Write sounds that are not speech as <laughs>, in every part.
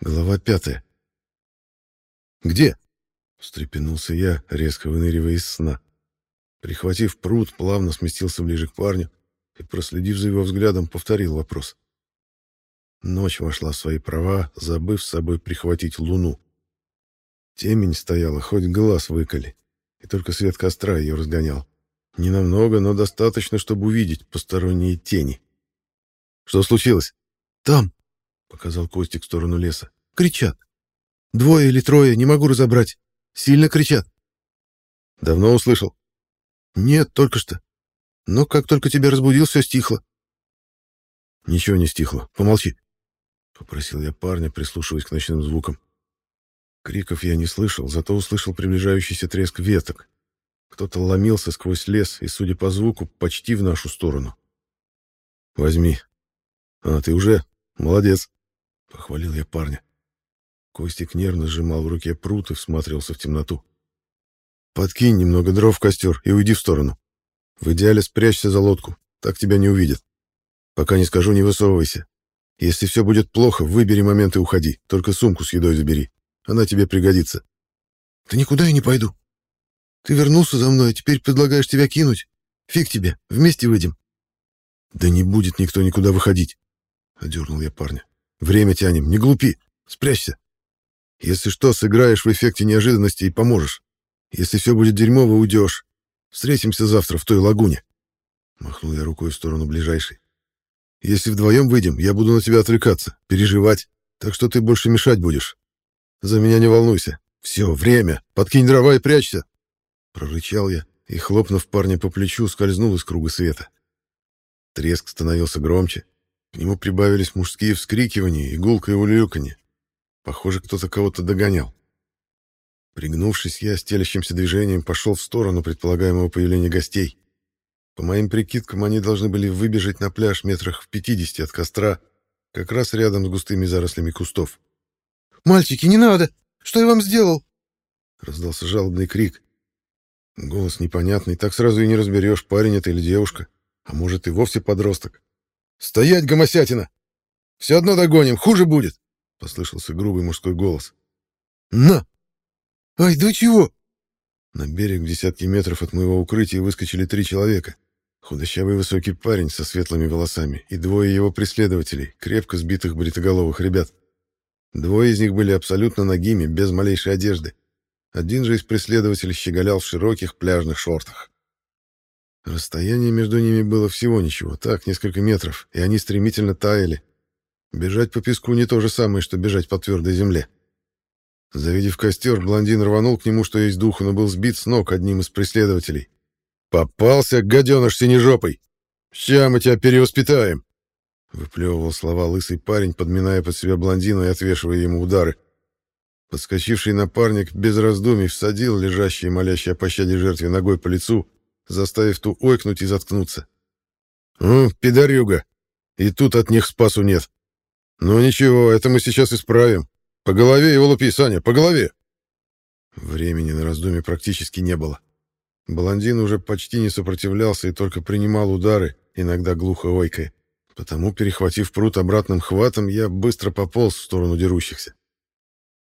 Глава пятая. «Где?» — встрепенулся я, резко выныривая из сна. Прихватив пруд, плавно сместился ближе к парню и, проследив за его взглядом, повторил вопрос. Ночь вошла в свои права, забыв с собой прихватить луну. Темень стояла, хоть глаз выколи, и только свет костра ее разгонял. Ненамного, но достаточно, чтобы увидеть посторонние тени. «Что случилось?» «Там!» — показал Костик в сторону леса. «Кричат. Двое или трое, не могу разобрать. Сильно кричат». «Давно услышал?» «Нет, только что. Но как только тебя разбудил, все стихло». «Ничего не стихло. Помолчи», — попросил я парня, прислушиваясь к ночным звукам. Криков я не слышал, зато услышал приближающийся треск веток. Кто-то ломился сквозь лес и, судя по звуку, почти в нашу сторону. «Возьми. А, ты уже? Молодец!» — похвалил я парня. Костик нервно сжимал в руке прут и всматривался в темноту. «Подкинь немного дров в костер и уйди в сторону. В идеале спрячься за лодку, так тебя не увидят. Пока не скажу, не высовывайся. Если все будет плохо, выбери момент и уходи, только сумку с едой забери. Она тебе пригодится». «Да никуда я не пойду. Ты вернулся за мной, а теперь предлагаешь тебя кинуть. Фиг тебе, вместе выйдем». «Да не будет никто никуда выходить», — одернул я парня. «Время тянем, не глупи, спрячься. Если что, сыграешь в эффекте неожиданности и поможешь. Если все будет дерьмово, уйдешь. Встретимся завтра в той лагуне». Махнул я рукой в сторону ближайшей. «Если вдвоем выйдем, я буду на тебя отвлекаться, переживать, так что ты больше мешать будешь. За меня не волнуйся. Все, время. Подкинь дрова и прячься. Прорычал я и, хлопнув парня по плечу, скользнул из круга света. Треск становился громче. К нему прибавились мужские вскрикивания и гулкое улюканье. Похоже, кто-то кого-то догонял. Пригнувшись, я стелящимся движением пошел в сторону предполагаемого появления гостей. По моим прикидкам, они должны были выбежать на пляж метрах в пятидесяти от костра, как раз рядом с густыми зарослями кустов. «Мальчики, не надо! Что я вам сделал?» Раздался жалобный крик. Голос непонятный, так сразу и не разберешь, парень это или девушка. А может, и вовсе подросток. «Стоять, гомосятина! Все одно догоним, хуже будет!» — послышался грубый мужской голос. «На!» «Ай, да чего?» На берег в десятки метров от моего укрытия выскочили три человека. Худощавый высокий парень со светлыми волосами и двое его преследователей, крепко сбитых бритоголовых ребят. Двое из них были абсолютно нагими, без малейшей одежды. Один же из преследователей щеголял в широких пляжных шортах. Расстояние между ними было всего ничего, так, несколько метров, и они стремительно таяли. Бежать по песку не то же самое, что бежать по твердой земле. Завидев костер, блондин рванул к нему, что есть духу, но был сбит с ног одним из преследователей. «Попался, гаденыш синежопый! Ща мы тебя перевоспитаем!» Выплевывал слова лысый парень, подминая под себя блондина и отвешивая ему удары. Подскочивший напарник без раздумий всадил лежащий молящий о пощаде жертве ногой по лицу, заставив ту ойкнуть и заткнуться. «Ну, пидорюга! И тут от них спасу нет. Ну ничего, это мы сейчас исправим. По голове его лупи, Саня, по голове!» Времени на раздумье практически не было. Блондин уже почти не сопротивлялся и только принимал удары, иногда глухо ойкая. Потому, перехватив пруд обратным хватом, я быстро пополз в сторону дерущихся.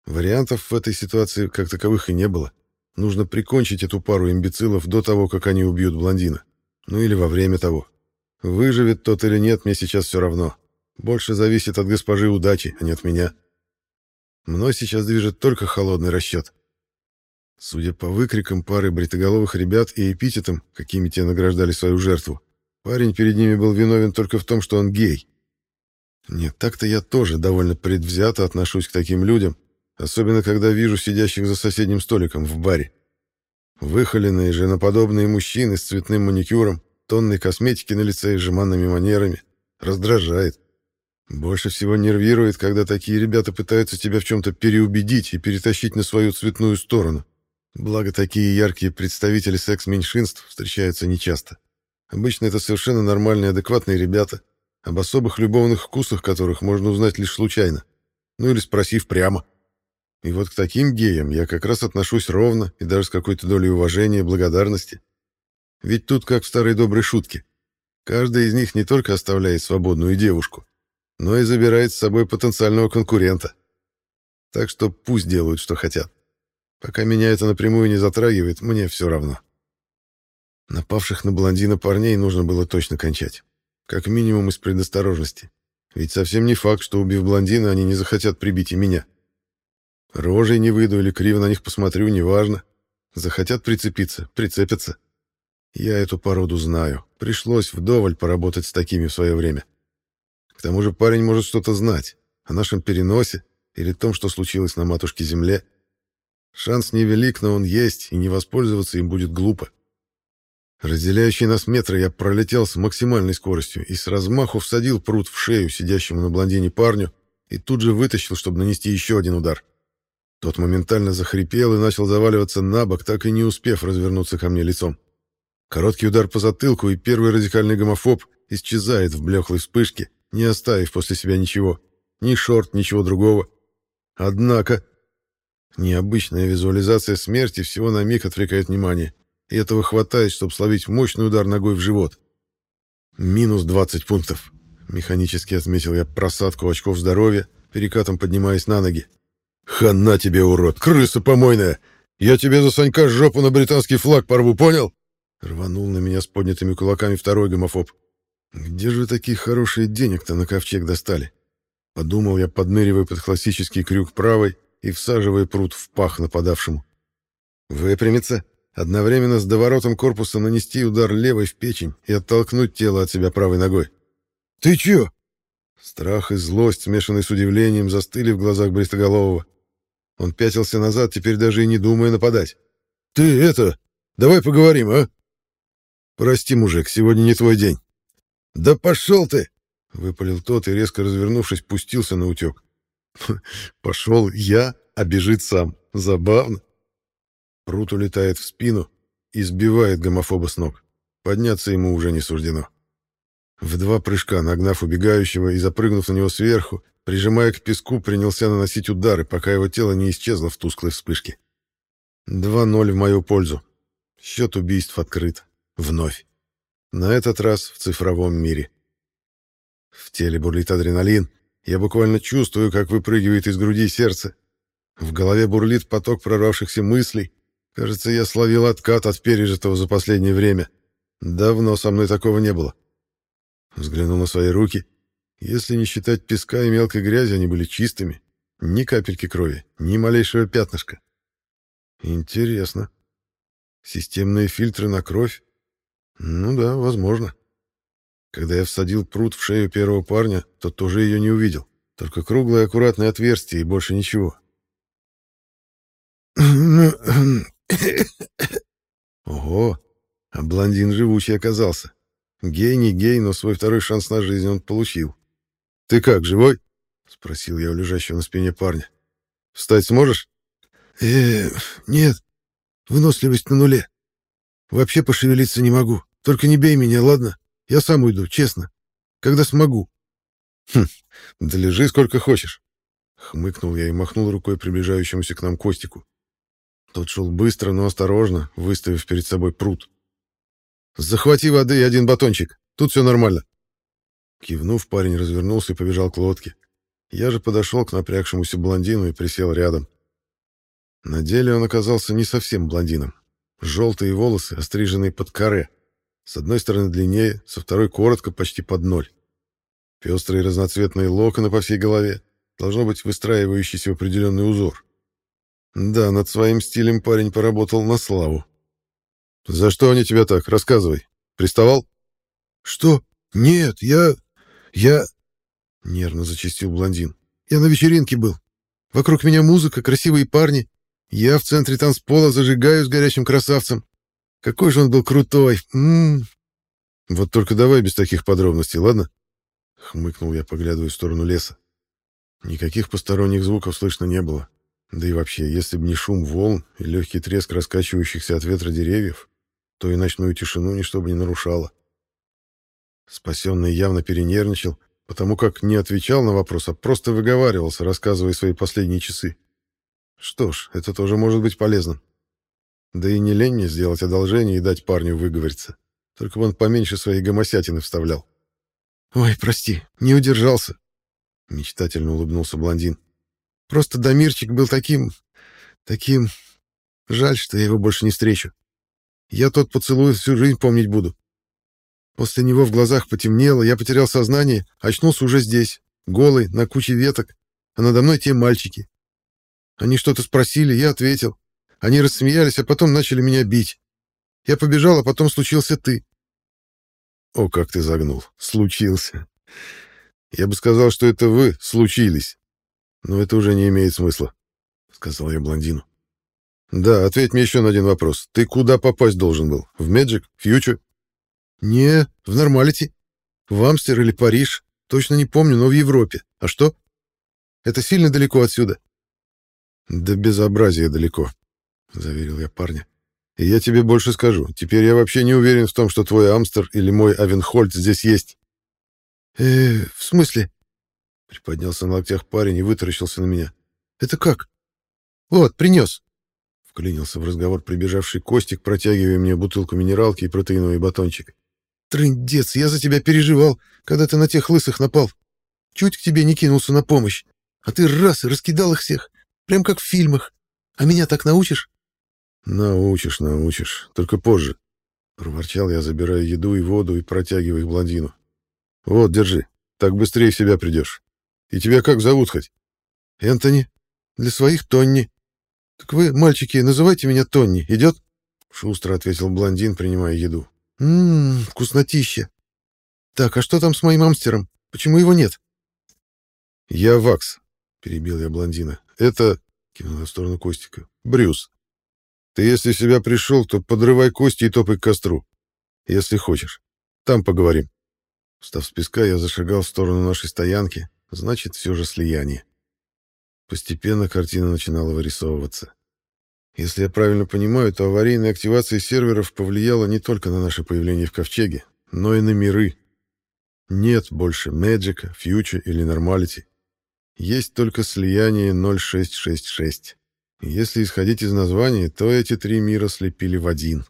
Вариантов в этой ситуации как таковых и не было. Нужно прикончить эту пару имбецилов до того, как они убьют блондина. Ну или во время того. Выживет тот или нет, мне сейчас все равно. Больше зависит от госпожи удачи, а не от меня. Мной сейчас движет только холодный расчет. Судя по выкрикам пары бритоголовых ребят и эпитетам, какими те награждали свою жертву, Парень перед ними был виновен только в том, что он гей. Нет, так-то я тоже довольно предвзято отношусь к таким людям, особенно когда вижу сидящих за соседним столиком в баре. Выхоленные, женоподобные мужчины с цветным маникюром, тонной косметики на лице и жеманными манерами. Раздражает. Больше всего нервирует, когда такие ребята пытаются тебя в чем-то переубедить и перетащить на свою цветную сторону. Благо, такие яркие представители секс-меньшинств встречаются нечасто. Обычно это совершенно нормальные, адекватные ребята, об особых любовных вкусах которых можно узнать лишь случайно. Ну или спросив прямо. И вот к таким геям я как раз отношусь ровно и даже с какой-то долей уважения и благодарности. Ведь тут как в старой доброй шутке. Каждый из них не только оставляет свободную девушку, но и забирает с собой потенциального конкурента. Так что пусть делают, что хотят. Пока меня это напрямую не затрагивает, мне все равно. Напавших на блондина парней нужно было точно кончать. Как минимум из предосторожности. Ведь совсем не факт, что, убив блондина, они не захотят прибить и меня. Рожей не выйду или криво на них посмотрю, неважно. Захотят прицепиться, прицепятся. Я эту породу знаю. Пришлось вдоволь поработать с такими в свое время. К тому же парень может что-то знать о нашем переносе или том, что случилось на матушке-земле. Шанс невелик, но он есть, и не воспользоваться им будет глупо. Разделяющие нас метры я пролетел с максимальной скоростью и с размаху всадил пруд в шею сидящему на блондине парню и тут же вытащил, чтобы нанести еще один удар. Тот моментально захрипел и начал заваливаться на бок, так и не успев развернуться ко мне лицом. Короткий удар по затылку, и первый радикальный гомофоб исчезает в блеклой вспышке, не оставив после себя ничего. Ни шорт, ничего другого. Однако... Необычная визуализация смерти всего на миг отвлекает внимание и этого хватает, чтобы словить мощный удар ногой в живот. Минус 20 пунктов. Механически отметил я просадку очков здоровья, перекатом поднимаясь на ноги. «Хана тебе, урод! Крыса помойная! Я тебе за Санька жопу на британский флаг порву, понял?» Рванул на меня с поднятыми кулаками второй гомофоб. «Где же такие хорошие денег-то на ковчег достали?» Подумал я, подныривая под классический крюк правой и всаживая пруд в пах нападавшему. «Выпрямиться, Одновременно с доворотом корпуса нанести удар левой в печень и оттолкнуть тело от себя правой ногой. «Ты чё?» Страх и злость, смешанные с удивлением, застыли в глазах Бристоголового. Он пятился назад, теперь даже и не думая нападать. «Ты это... Давай поговорим, а?» «Прости, мужик, сегодня не твой день». «Да пошел ты!» — выпалил тот и, резко развернувшись, пустился на утек. <laughs> «Пошел я, а бежит сам. Забавно». Прут улетает в спину и сбивает гомофоба с ног. Подняться ему уже не суждено. В два прыжка, нагнав убегающего и запрыгнув на него сверху, прижимая к песку, принялся наносить удары, пока его тело не исчезло в тусклой вспышке. 2-0 в мою пользу. Счет убийств открыт. Вновь. На этот раз в цифровом мире. В теле бурлит адреналин. Я буквально чувствую, как выпрыгивает из груди сердце. В голове бурлит поток прорвавшихся мыслей, Кажется, я словил откат от пережитого за последнее время. Давно со мной такого не было. Взглянул на свои руки. Если не считать песка и мелкой грязи, они были чистыми. Ни капельки крови, ни малейшего пятнышка. Интересно. Системные фильтры на кровь? Ну да, возможно. Когда я всадил пруд в шею первого парня, то тоже ее не увидел. Только круглое аккуратное отверстие и больше ничего. <coughs> Ого, а блондин живучий оказался. Гей не гей, но свой второй шанс на жизнь он получил. «Ты как, живой?» — спросил я у лежащего на спине парня. «Встать сможешь?» э нет. Выносливость на нуле. Вообще пошевелиться не могу. Только не бей меня, ладно? Я сам уйду, честно. Когда смогу». «Хм, да лежи сколько хочешь». Хмыкнул я и махнул рукой приближающемуся к нам Костику. Тот шел быстро, но осторожно, выставив перед собой пруд. «Захвати воды и один батончик. Тут все нормально». Кивнув, парень развернулся и побежал к лодке. Я же подошел к напрягшемуся блондину и присел рядом. На деле он оказался не совсем блондином. Желтые волосы, остриженные под каре. С одной стороны длиннее, со второй коротко, почти под ноль. Пестрые разноцветные локоны по всей голове, должно быть выстраивающийся в определенный узор. Да, над своим стилем парень поработал на славу. За что они тебя так? Рассказывай. Приставал? Что? Нет, я... я... Нервно зачастил блондин. Я на вечеринке был. Вокруг меня музыка, красивые парни. Я в центре танцпола зажигаю с горячим красавцем. Какой же он был крутой. М -м -м. Вот только давай без таких подробностей, ладно? Хмыкнул я, поглядывая в сторону леса. Никаких посторонних звуков слышно не было. Да и вообще, если бы не шум волн и легкий треск раскачивающихся от ветра деревьев, то и ночную тишину ничто бы не нарушало. Спасенный явно перенервничал, потому как не отвечал на вопрос, а просто выговаривался, рассказывая свои последние часы. Что ж, это тоже может быть полезным. Да и не лень мне сделать одолжение и дать парню выговориться. Только бы он поменьше своей гомосятины вставлял. «Ой, прости, не удержался», — мечтательно улыбнулся блондин. Просто Дамирчик был таким... таким... Жаль, что я его больше не встречу. Я тот поцелуй всю жизнь помнить буду. После него в глазах потемнело, я потерял сознание, очнулся уже здесь, голый, на куче веток, а надо мной те мальчики. Они что-то спросили, я ответил. Они рассмеялись, а потом начали меня бить. Я побежал, а потом случился ты. О, как ты загнул. Случился. Я бы сказал, что это вы случились. Но это уже не имеет смысла, — сказал я блондину. Да, ответь мне еще на один вопрос. Ты куда попасть должен был? В Меджик? Фьючер? Не, в Нормалити. В Амстер или Париж. Точно не помню, но в Европе. А что? Это сильно далеко отсюда? Да безобразие далеко, — заверил я парня. И я тебе больше скажу. Теперь я вообще не уверен в том, что твой Амстер или мой Авенхольд здесь есть. Э, в смысле? Приподнялся на локтях парень и вытаращился на меня. Это как? Вот, принес. Вклинился в разговор прибежавший Костик, протягивая мне бутылку минералки и протеиновый батончик. Трындец, я за тебя переживал, когда ты на тех лысых напал. Чуть к тебе не кинулся на помощь. А ты раз и раскидал их всех. Прям как в фильмах. А меня так научишь? Научишь, научишь. Только позже. Проворчал я, забирая еду и воду и протягивая их блондину. Вот, держи. Так быстрее в себя придешь. И тебя как зовут хоть? Энтони. Для своих Тонни. Так вы, мальчики, называйте меня Тонни. Идет? Шустро ответил блондин, принимая еду. Ммм, вкуснотища. Так, а что там с моим амстером? Почему его нет? Я Вакс, перебил я блондина. Это, кивнул в сторону Костика, Брюс. Ты, если себя пришел, то подрывай кости и топай к костру. Если хочешь. Там поговорим. Встав с песка, я зашагал в сторону нашей стоянки. Значит, все же слияние. Постепенно картина начинала вырисовываться. Если я правильно понимаю, то аварийная активация серверов повлияла не только на наше появление в Ковчеге, но и на миры. Нет больше Мэджика, Фьюча или Нормалити. Есть только слияние 0666. Если исходить из названия, то эти три мира слепили в один.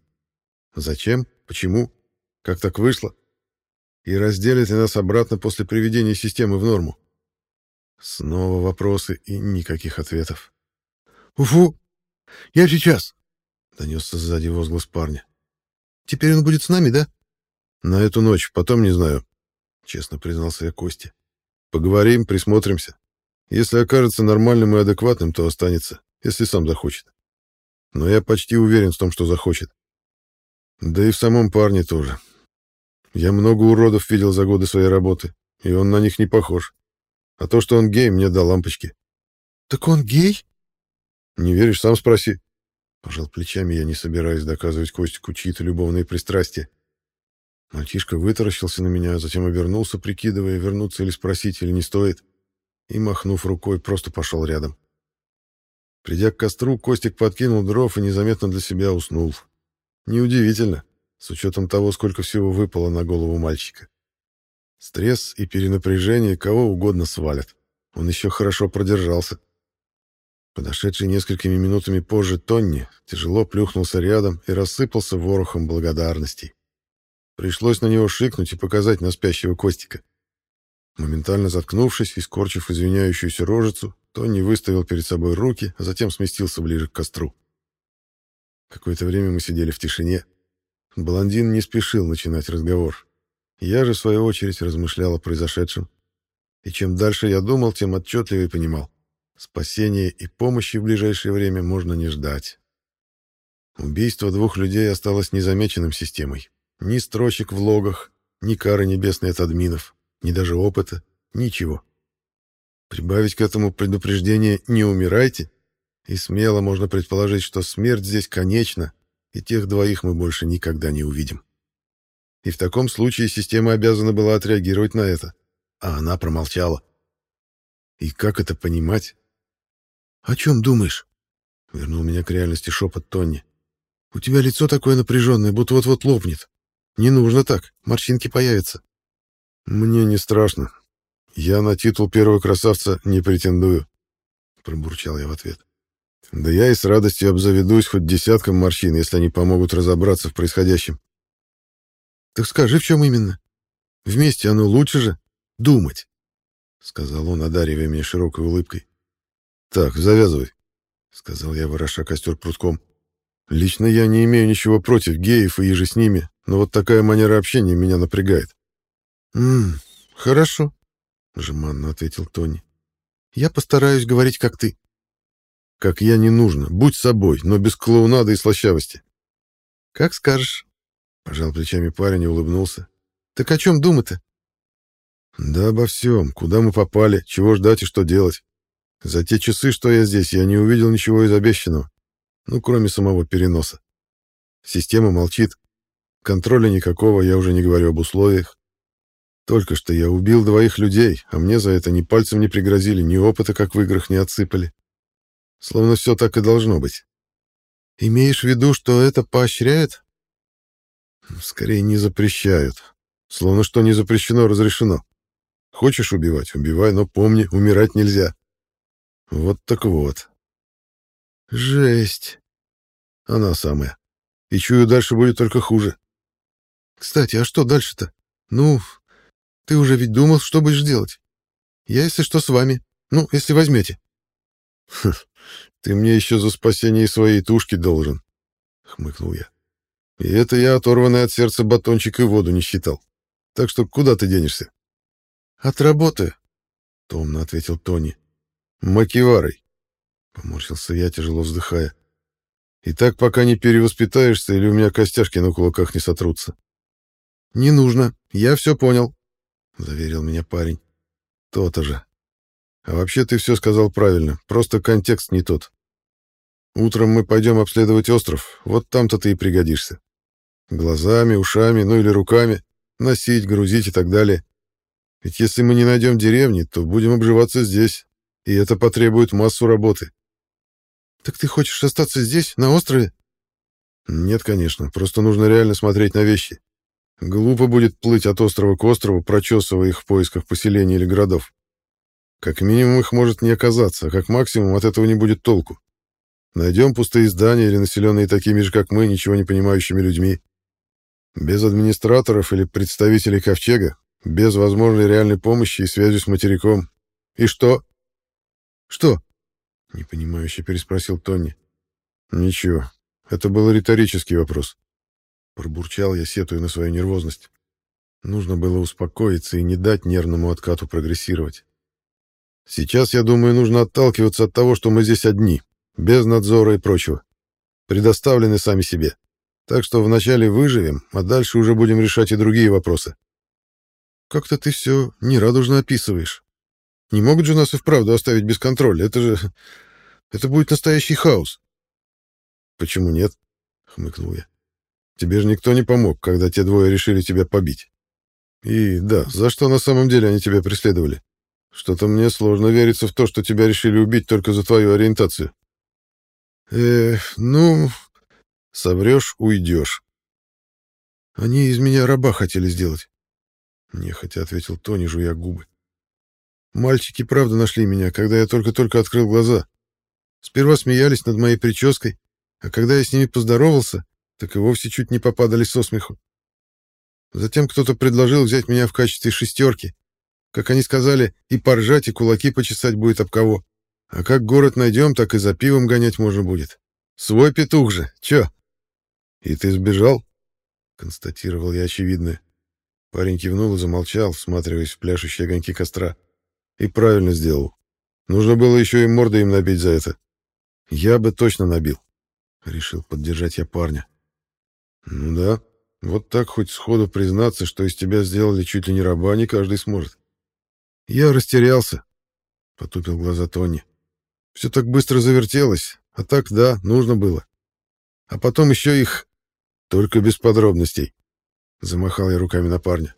Зачем? Почему? Как так вышло? И разделят ли нас обратно после приведения системы в норму? Снова вопросы и никаких ответов. «Уфу! Я сейчас!» — донесся сзади возглас парня. «Теперь он будет с нами, да?» «На эту ночь, потом не знаю», — честно признался я Косте. «Поговорим, присмотримся. Если окажется нормальным и адекватным, то останется если сам захочет. Но я почти уверен в том, что захочет. Да и в самом парне тоже. Я много уродов видел за годы своей работы, и он на них не похож. А то, что он гей, мне до лампочки. Так он гей? Не веришь, сам спроси. Пожал плечами, я не собираюсь доказывать Костику чьи-то любовные пристрастия. Мальчишка вытаращился на меня, затем обернулся, прикидывая, вернуться или спросить, или не стоит, и, махнув рукой, просто пошел рядом. Придя к костру, Костик подкинул дров и незаметно для себя уснул. Неудивительно, с учетом того, сколько всего выпало на голову мальчика. Стресс и перенапряжение кого угодно свалят. Он еще хорошо продержался. Подошедший несколькими минутами позже Тонни тяжело плюхнулся рядом и рассыпался ворохом благодарностей. Пришлось на него шикнуть и показать на спящего Костика. Моментально заткнувшись и скорчив извиняющуюся рожицу, Тони выставил перед собой руки, а затем сместился ближе к костру. Какое-то время мы сидели в тишине. Блондин не спешил начинать разговор. Я же, в свою очередь, размышлял о произошедшем. И чем дальше я думал, тем отчетливее понимал. Спасения и помощи в ближайшее время можно не ждать. Убийство двух людей осталось незамеченным системой. Ни строчек в логах, ни кары небесной от админов, ни даже опыта, ничего. Прибавить к этому предупреждение «не умирайте», и смело можно предположить, что смерть здесь конечна, и тех двоих мы больше никогда не увидим. И в таком случае система обязана была отреагировать на это, а она промолчала. И как это понимать? «О чем думаешь?» — вернул меня к реальности шепот Тонни. «У тебя лицо такое напряженное, будто вот-вот лопнет. Не нужно так, морщинки появятся». «Мне не страшно. «Я на титул первого красавца не претендую», — пробурчал я в ответ. «Да я и с радостью обзаведусь хоть десятком морщин, если они помогут разобраться в происходящем». «Так скажи, в чем именно? Вместе оно лучше же думать», — сказал он, одаривая меня широкой улыбкой. Так, завязывай, сказал я, вороша костер прутком. Лично я не имею ничего против геев и еже с ними, но вот такая манера общения меня напрягает. «М хорошо», — жеманно ответил Тони. «Я постараюсь говорить, как ты». «Как я не нужно. Будь собой, но без клоунады и слащавости». «Как скажешь», — пожал плечами парень и улыбнулся. «Так о чем думать-то?» «Да обо всем. Куда мы попали, чего ждать и что делать. За те часы, что я здесь, я не увидел ничего из обещанного. Ну, кроме самого переноса. Система молчит. Контроля никакого, я уже не говорю об условиях. Только что я убил двоих людей, а мне за это ни пальцем не пригрозили, ни опыта, как в играх, не отсыпали. Словно все так и должно быть. Имеешь в виду, что это поощряет? Скорее, не запрещают. Словно что не запрещено, разрешено. Хочешь убивать — убивай, но помни, умирать нельзя. Вот так вот. Жесть. Она самая. И чую, дальше будет только хуже. Кстати, а что дальше-то? Ну, ты уже ведь думал, что будешь делать. Я, если что, с вами. Ну, если возьмете. Хм, ты мне еще за спасение своей тушки должен, хмыкнул я. И это я оторванный от сердца батончик и воду не считал. Так что куда ты денешься? От работы, томно ответил Тони. Макиварой. Поморщился я, тяжело вздыхая. И так пока не перевоспитаешься, или у меня костяшки на кулаках не сотрутся. Не нужно, я все понял, заверил меня парень. То-то же. А вообще ты все сказал правильно, просто контекст не тот. Утром мы пойдем обследовать остров, вот там-то ты и пригодишься. Глазами, ушами, ну или руками, носить, грузить и так далее. Ведь если мы не найдем деревни, то будем обживаться здесь, и это потребует массу работы. Так ты хочешь остаться здесь, на острове? Нет, конечно, просто нужно реально смотреть на вещи. Глупо будет плыть от острова к острову, прочесывая их в поисках поселений или городов. Как минимум их может не оказаться, а как максимум от этого не будет толку. Найдем пустые здания или населенные такими же, как мы, ничего не понимающими людьми. Без администраторов или представителей ковчега, без возможной реальной помощи и связи с материком. И что? Что? Непонимающе переспросил Тони. Ничего, это был риторический вопрос. Пробурчал я, сетуя на свою нервозность. Нужно было успокоиться и не дать нервному откату прогрессировать. Сейчас, я думаю, нужно отталкиваться от того, что мы здесь одни, без надзора и прочего. Предоставлены сами себе. Так что вначале выживем, а дальше уже будем решать и другие вопросы. Как-то ты все нерадужно описываешь. Не могут же нас и вправду оставить без контроля. Это же... Это будет настоящий хаос. Почему нет? Хмыкнул я. Тебе же никто не помог, когда те двое решили тебя побить. И да, за что на самом деле они тебя преследовали? Что-то мне сложно вериться в то, что тебя решили убить только за твою ориентацию. Эх, ну... Соврешь — уйдешь. Они из меня раба хотели сделать. Нехотя ответил Тони, жуя губы. Мальчики правда нашли меня, когда я только-только открыл глаза. Сперва смеялись над моей прической, а когда я с ними поздоровался, так и вовсе чуть не попадали со смеху. Затем кто-то предложил взять меня в качестве шестерки. Как они сказали, и поржать, и кулаки почесать будет об кого. А как город найдем, так и за пивом гонять можно будет. Свой петух же, чё? И ты сбежал? Констатировал я очевидное. Парень кивнул и замолчал, всматриваясь в пляшущие огоньки костра. И правильно сделал. Нужно было еще и морды им набить за это. Я бы точно набил. Решил поддержать я парня. Ну да, вот так хоть сходу признаться, что из тебя сделали чуть ли не раба, не каждый сможет. Я растерялся, потупил глаза Тони. Все так быстро завертелось, а так, да, нужно было. А потом еще их... Только без подробностей. Замахал я руками на парня.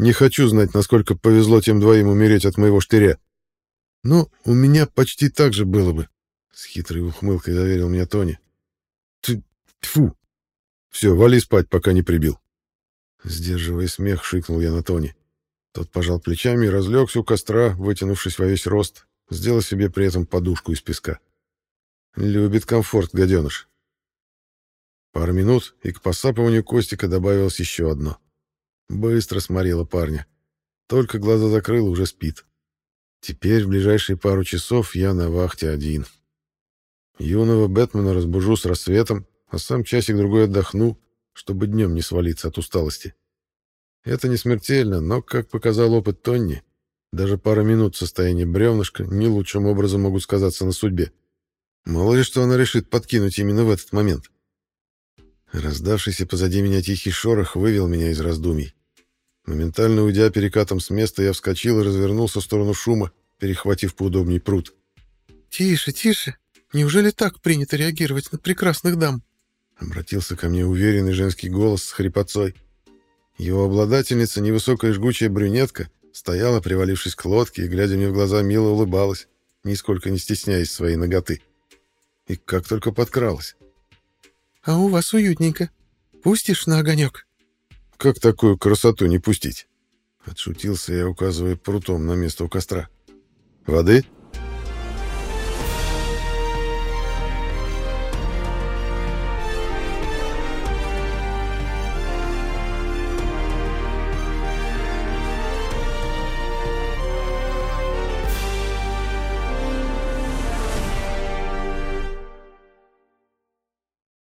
Не хочу знать, насколько повезло тем двоим умереть от моего штыря. Ну, у меня почти так же было бы, с хитрой ухмылкой заверил меня Тони. Тьфу. Все, вали спать, пока не прибил. Сдерживая смех, шикнул я на Тони. Тот пожал плечами и разлегся у костра, вытянувшись во весь рост, сделал себе при этом подушку из песка. Любит комфорт, гаденыш. Пару минут, и к посапыванию Костика добавилось еще одно. Быстро сморила парня. Только глаза закрыл, уже спит. Теперь в ближайшие пару часов я на вахте один. Юного Бэтмена разбужу с рассветом, а сам часик-другой отдохну, чтобы днем не свалиться от усталости. Это не смертельно, но, как показал опыт Тонни, даже пара минут в состоянии бревнышка не лучшим образом могут сказаться на судьбе. Мало ли что она решит подкинуть именно в этот момент. Раздавшийся позади меня тихий шорох вывел меня из раздумий. Моментально уйдя перекатом с места, я вскочил и развернулся в сторону шума, перехватив поудобней пруд. «Тише, тише! Неужели так принято реагировать на прекрасных дам?» Обратился ко мне уверенный женский голос с хрипотцой. Его обладательница, невысокая жгучая брюнетка, стояла, привалившись к лодке, и, глядя мне в глаза, мило улыбалась, нисколько не стесняясь своей ноготы. И как только подкралась. «А у вас уютненько. Пустишь на огонек?» «Как такую красоту не пустить?» Отшутился я, указывая прутом на место у костра. «Воды?»